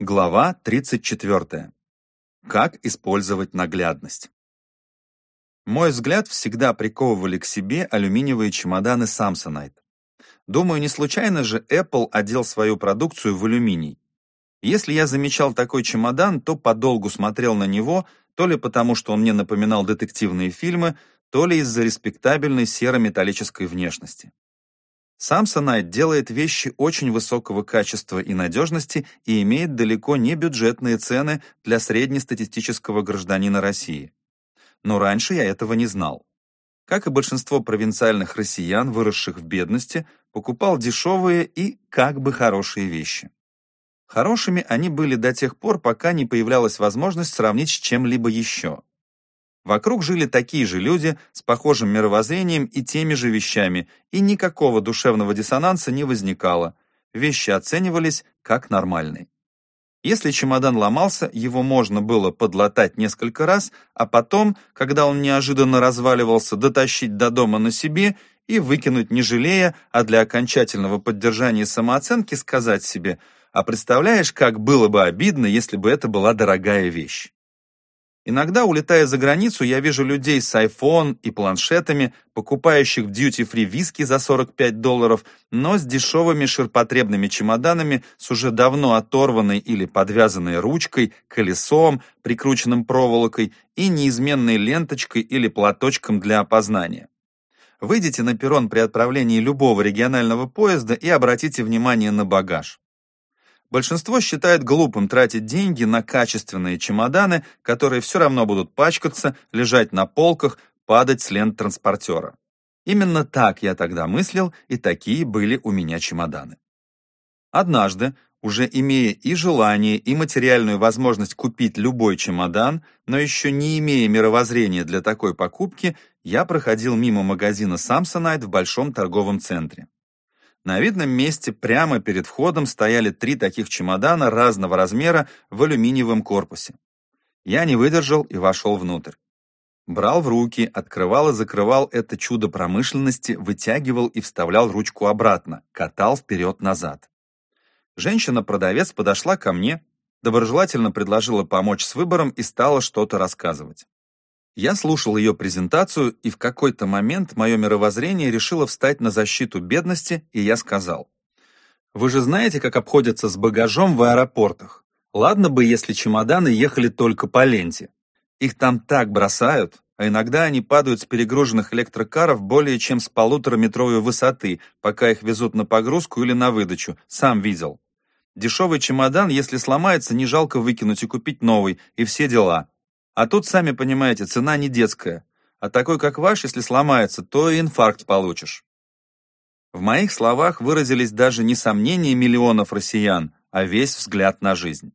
Глава 34. Как использовать наглядность? Мой взгляд всегда приковывали к себе алюминиевые чемоданы Samsonite. Думаю, не случайно же Apple одел свою продукцию в алюминий. Если я замечал такой чемодан, то подолгу смотрел на него, то ли потому, что он мне напоминал детективные фильмы, то ли из-за респектабельной серо-металлической внешности. Samsonite делает вещи очень высокого качества и надежности и имеет далеко не бюджетные цены для среднестатистического гражданина России. Но раньше я этого не знал. Как и большинство провинциальных россиян, выросших в бедности, покупал дешевые и как бы хорошие вещи. Хорошими они были до тех пор, пока не появлялась возможность сравнить с чем-либо еще. Вокруг жили такие же люди с похожим мировоззрением и теми же вещами, и никакого душевного диссонанса не возникало. Вещи оценивались как нормальные. Если чемодан ломался, его можно было подлатать несколько раз, а потом, когда он неожиданно разваливался, дотащить до дома на себе и выкинуть не жалея, а для окончательного поддержания самооценки сказать себе «А представляешь, как было бы обидно, если бы это была дорогая вещь?» Иногда, улетая за границу, я вижу людей с iPhone и планшетами, покупающих в дьюти-фри виски за 45 долларов, но с дешевыми ширпотребными чемоданами с уже давно оторванной или подвязанной ручкой, колесом, прикрученным проволокой и неизменной ленточкой или платочком для опознания. Выйдите на перрон при отправлении любого регионального поезда и обратите внимание на багаж. Большинство считает глупым тратить деньги на качественные чемоданы, которые все равно будут пачкаться, лежать на полках, падать с лент транспортера. Именно так я тогда мыслил, и такие были у меня чемоданы. Однажды, уже имея и желание, и материальную возможность купить любой чемодан, но еще не имея мировоззрения для такой покупки, я проходил мимо магазина Samsonite в большом торговом центре. На видном месте прямо перед входом стояли три таких чемодана разного размера в алюминиевом корпусе. Я не выдержал и вошел внутрь. Брал в руки, открывал и закрывал это чудо промышленности, вытягивал и вставлял ручку обратно, катал вперед-назад. Женщина-продавец подошла ко мне, доброжелательно предложила помочь с выбором и стала что-то рассказывать. Я слушал ее презентацию, и в какой-то момент мое мировоззрение решило встать на защиту бедности, и я сказал, «Вы же знаете, как обходятся с багажом в аэропортах? Ладно бы, если чемоданы ехали только по ленте. Их там так бросают, а иногда они падают с перегруженных электрокаров более чем с полутораметровой высоты, пока их везут на погрузку или на выдачу, сам видел. Дешевый чемодан, если сломается, не жалко выкинуть и купить новый, и все дела. А тут, сами понимаете, цена не детская. А такой, как ваш, если сломается, то и инфаркт получишь. В моих словах выразились даже не сомнения миллионов россиян, а весь взгляд на жизнь.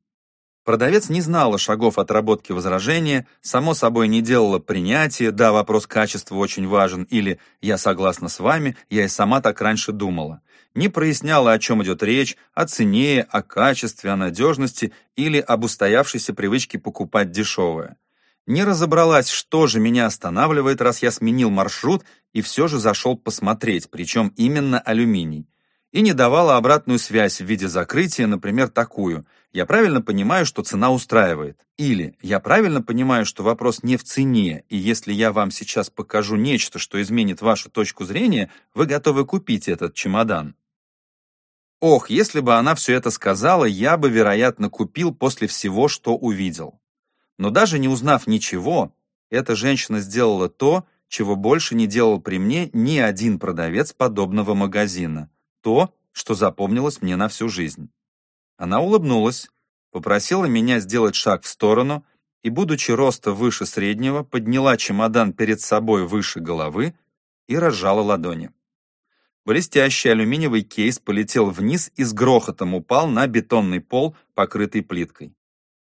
Продавец не знала шагов отработки возражения, само собой не делала принятия, да, вопрос качества очень важен, или «я согласна с вами, я и сама так раньше думала». Не проясняла, о чем идет речь, о цене, о качестве, о надежности или об устоявшейся привычке покупать дешевое не разобралась, что же меня останавливает, раз я сменил маршрут и все же зашел посмотреть, причем именно алюминий. И не давала обратную связь в виде закрытия, например, такую. Я правильно понимаю, что цена устраивает. Или я правильно понимаю, что вопрос не в цене, и если я вам сейчас покажу нечто, что изменит вашу точку зрения, вы готовы купить этот чемодан. Ох, если бы она все это сказала, я бы, вероятно, купил после всего, что увидел. Но даже не узнав ничего, эта женщина сделала то, чего больше не делал при мне ни один продавец подобного магазина. То, что запомнилось мне на всю жизнь. Она улыбнулась, попросила меня сделать шаг в сторону и, будучи роста выше среднего, подняла чемодан перед собой выше головы и разжала ладони. Блестящий алюминиевый кейс полетел вниз и с грохотом упал на бетонный пол, покрытый плиткой.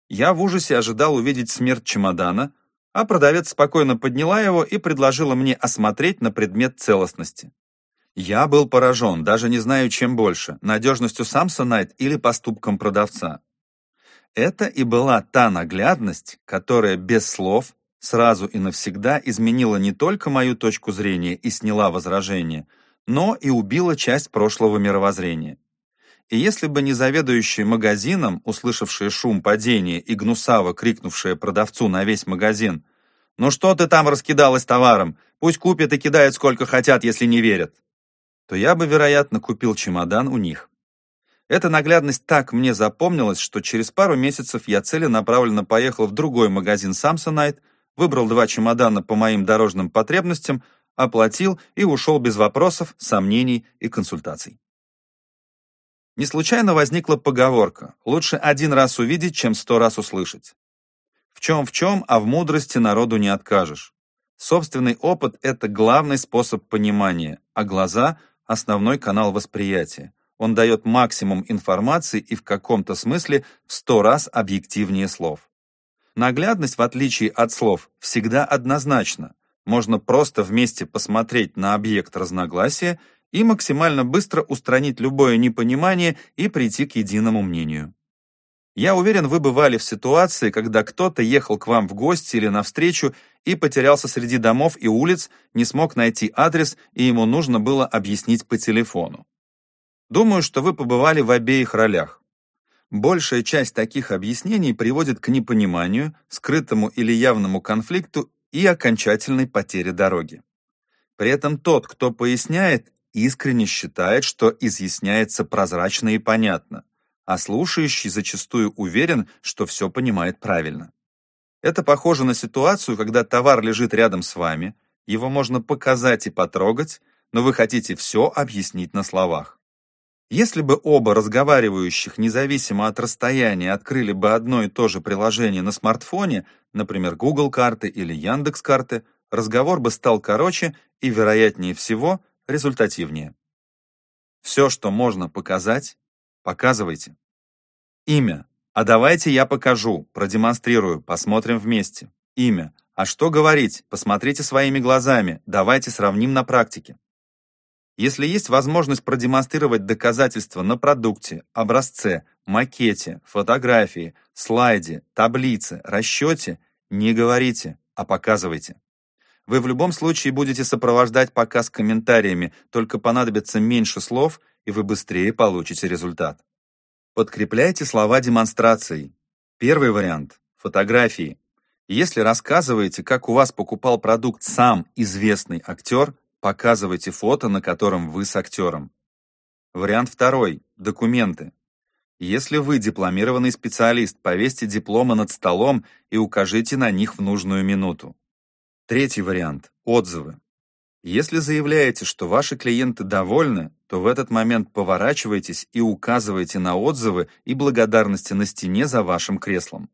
Я в ужасе ожидал увидеть смерть чемодана, а продавец спокойно подняла его и предложила мне осмотреть на предмет целостности. Я был поражен, даже не знаю, чем больше, надежностью Samsonite или поступком продавца. Это и была та наглядность, которая без слов сразу и навсегда изменила не только мою точку зрения и сняла возражение, но и убила часть прошлого мировоззрения. И если бы не заведующие магазином, услышавшие шум падения и гнусаво крикнувшие продавцу на весь магазин, «Ну что ты там раскидалась товаром? Пусть купят и кидают сколько хотят, если не верят», то я бы, вероятно, купил чемодан у них. Эта наглядность так мне запомнилась, что через пару месяцев я целенаправленно поехал в другой магазин Samsonite, выбрал два чемодана по моим дорожным потребностям, оплатил и ушел без вопросов, сомнений и консультаций. Не случайно возникла поговорка «лучше один раз увидеть, чем сто раз услышать». В чем в чем, а в мудрости народу не откажешь. Собственный опыт – это главный способ понимания, а глаза – основной канал восприятия. Он дает максимум информации и в каком-то смысле в сто раз объективнее слов. Наглядность, в отличие от слов, всегда однозначна. Можно просто вместе посмотреть на объект разногласия и максимально быстро устранить любое непонимание и прийти к единому мнению. Я уверен, вы бывали в ситуации, когда кто-то ехал к вам в гости или навстречу и потерялся среди домов и улиц, не смог найти адрес, и ему нужно было объяснить по телефону. Думаю, что вы побывали в обеих ролях. Большая часть таких объяснений приводит к непониманию, скрытому или явному конфликту и окончательной потере дороги. При этом тот, кто поясняет, искренне считает, что изъясняется прозрачно и понятно, а слушающий зачастую уверен, что все понимает правильно. Это похоже на ситуацию, когда товар лежит рядом с вами, его можно показать и потрогать, но вы хотите все объяснить на словах. Если бы оба разговаривающих, независимо от расстояния, открыли бы одно и то же приложение на смартфоне, например, Google карты или Яндекс карты, разговор бы стал короче и, вероятнее всего, результативнее. Все, что можно показать, показывайте. Имя. А давайте я покажу, продемонстрирую, посмотрим вместе. Имя. А что говорить? Посмотрите своими глазами, давайте сравним на практике. Если есть возможность продемонстрировать доказательства на продукте, образце, макете, фотографии, слайде, таблице, расчете, не говорите, а показывайте. Вы в любом случае будете сопровождать показ комментариями, только понадобится меньше слов, и вы быстрее получите результат. Подкрепляйте слова демонстрацией. Первый вариант – фотографии. Если рассказываете, как у вас покупал продукт сам известный актер, показывайте фото, на котором вы с актером. Вариант второй – документы. Если вы дипломированный специалист, повесьте дипломы над столом и укажите на них в нужную минуту. Третий вариант – отзывы. Если заявляете, что ваши клиенты довольны, то в этот момент поворачивайтесь и указывайте на отзывы и благодарности на стене за вашим креслом.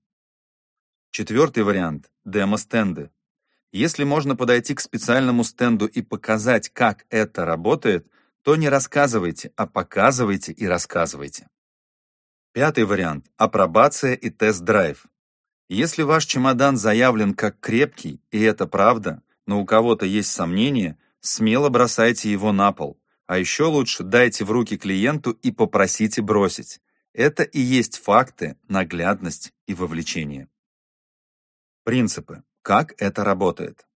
Четвертый вариант – демо-стенды. Если можно подойти к специальному стенду и показать, как это работает, то не рассказывайте, а показывайте и рассказывайте. Пятый вариант – апробация и тест-драйв. Если ваш чемодан заявлен как крепкий, и это правда, но у кого-то есть сомнения, смело бросайте его на пол. А еще лучше дайте в руки клиенту и попросите бросить. Это и есть факты, наглядность и вовлечение. Принципы. Как это работает?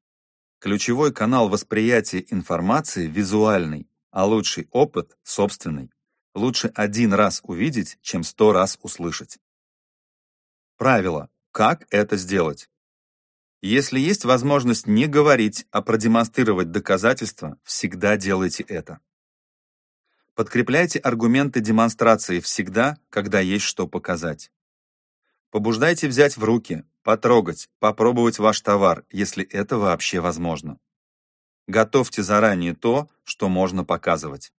Ключевой канал восприятия информации визуальный, а лучший опыт собственный. Лучше один раз увидеть, чем сто раз услышать. Правило. Как это сделать? Если есть возможность не говорить, а продемонстрировать доказательства, всегда делайте это. Подкрепляйте аргументы демонстрации всегда, когда есть что показать. Побуждайте взять в руки, потрогать, попробовать ваш товар, если это вообще возможно. Готовьте заранее то, что можно показывать.